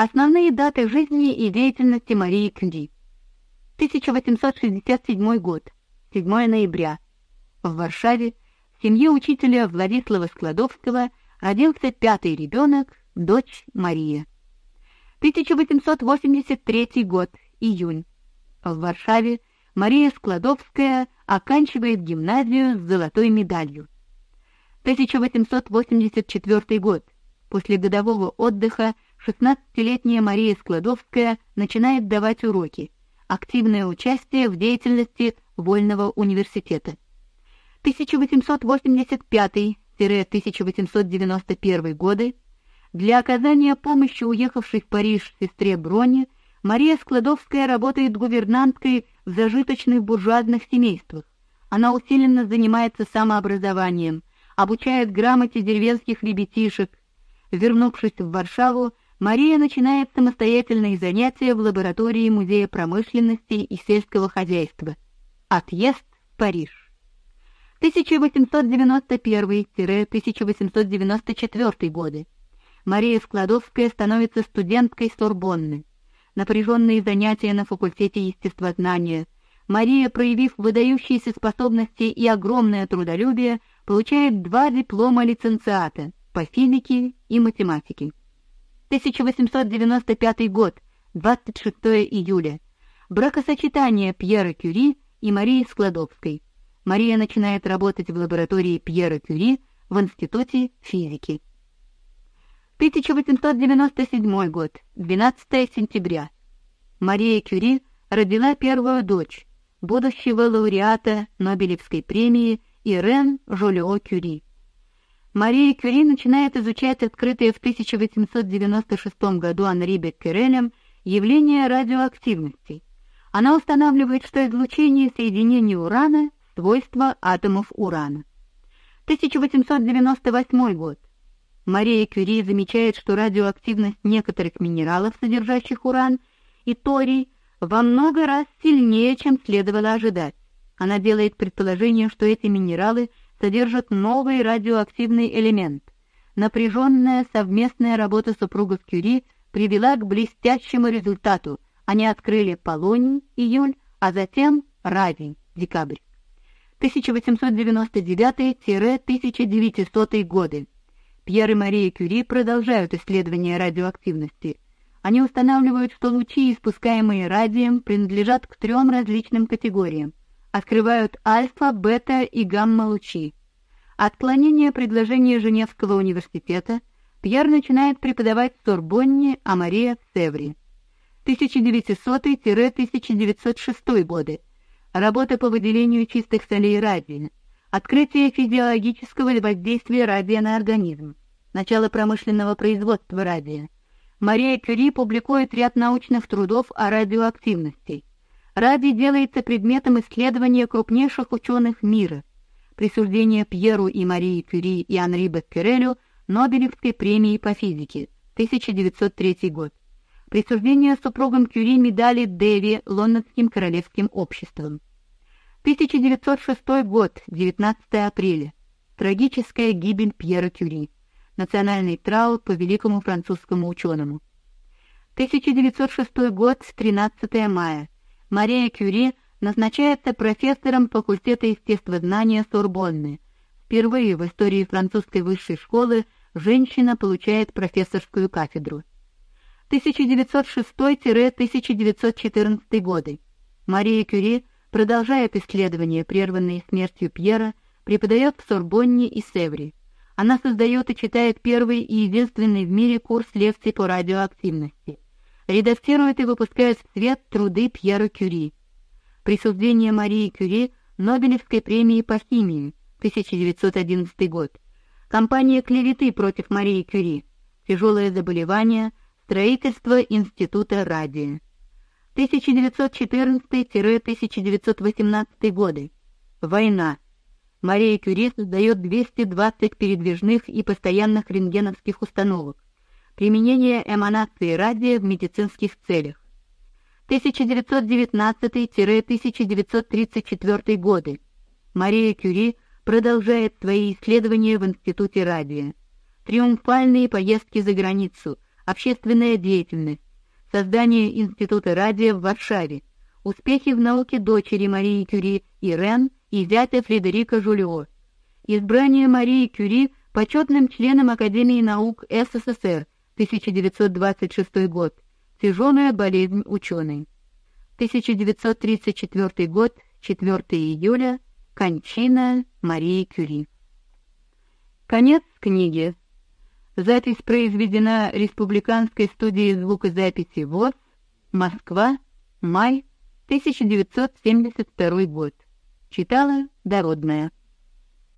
Основные даты жизни и деятельности Марии Кюри. 1867 год, 7 ноября. В Варшаве в семье учителя Владислава Складовского родился пятый ребенок, дочь Мария. 1883 год, июнь. В Варшаве Мария Складовская оканчивает гимназию с золотой медалью. 1884 год. После годового отдыха 16-летняя Мария Складовская начинает давать уроки. Активное участие в деятельности Вольного университета. 1885-1891 годы для оказания помощи уехавшей в Париж сестре Броне Мария Складовская работает гувернанткой в зажиточных буржуазных семействах. Она усиленно занимается самообразованием, обучает грамоте деревенских ребятишек. Вернувшись в Варшаву, Мария начинает самостоятельные занятия в лаборатории Музея промышленности и сельского хозяйства. Отъезд в Париж. 1891-1894 годы. Мария Складовская становится студенткой Сорбонны. Напряженные занятия на факультете естествознания. Мария, проявив выдающиеся способности и огромное трудолюбие, получает два диплома лицензиата по физике и математике. 1895 год, 26 июля. Бракосочетание Пьера Кюри и Марии Складовской. Мария начинает работать в лаборатории Пьера Кюри в Институте физики. 1897 год, 12 сентября. Мария Кюри родила первую дочь, будущего лауреата Нобелевской премии Ирен Жолио Кюри. Мария Кюри начинает изучать открытое в 1896 году Анри Беккерелем явление радиоактивности. Она устанавливает, что излучение соединения урана – свойство атомов урана. 1898 год. Мария Кюри замечает, что радиоактивность некоторых минералов, содержащих уран и торий, во много раз сильнее, чем следовало ожидать. Она делает предположение, что эти минералы содержат новый радиоактивный элемент. Напряженная совместная работа супругов Кюри привела к блестящему результату. Они открыли полоний июль, а затем радий декабрь. 1899-1900 годы. Пьер и Мария Кюри продолжают исследования радиоактивности. Они устанавливают, что лучи, испускаемые радием, принадлежат к трем различным категориям открывают альфа, бета и гамма-лучи. Отклонение предложения Женевского университета Пьер начинает преподавать в Сорбонне, а Мария в Севре. 1900-1906 годы. Работа по выделению чистых солей радия. Открытие физиологического воздействия радия на организм. Начало промышленного производства радия. Мария Кюри публикует ряд научных трудов о радиоактивности. Радий делается предметом исследования крупнейших ученых мира. Присуждение Пьеру и Марии Кюри и Анри Беккерелю Нобелевской премии по физике, 1903 год. Присуждение супругам Кюри медали Дэви Лондонским королевским обществом. 1906 год, 19 апреля. Трагическая гибель Пьера Кюри. Национальный траур по великому французскому ученому. 1906 год, 13 мая. Мария Кюри назначается профессором факультета естествознания Сорбонны. Впервые в истории французской высшей школы женщина получает профессорскую кафедру. 1906-1914 годы. Мария Кюри продолжает исследования, прерванные смертью Пьера, преподает в Сорбонне и Севре. Она создает и читает первый и единственный в мире курс лекций по радиоактивности редактирует и выпускает в свет труды Пьера Кюри. Присуждение Марии Кюри Нобелевской премии по химии, 1911 год. Кампания клеветы против Марии Кюри. Тяжелое заболевание. Строительство Института радия. 1914-1918 годы. Война. Мария Кюри создает 220 передвижных и постоянных рентгеновских установок применение эманации радия в медицинских целях. 1919-1934 годы. Мария Кюри продолжает свои исследования в Институте радия. Триумфальные поездки за границу, общественная деятельность, создание Института радио в Варшаве, успехи в науке дочери Марии Кюри Ирен и зятя Фредерика Жульо, избрание Марии Кюри почетным членом Академии наук СССР 1926 год, тяжелая болезнь ученой. 1934 год, 4 июля, кончина Марии Кюри. Конец книги. Запись произведена Республиканской студией звукозаписи ВОЗ, Москва, май 1972 год. Читала Дородная.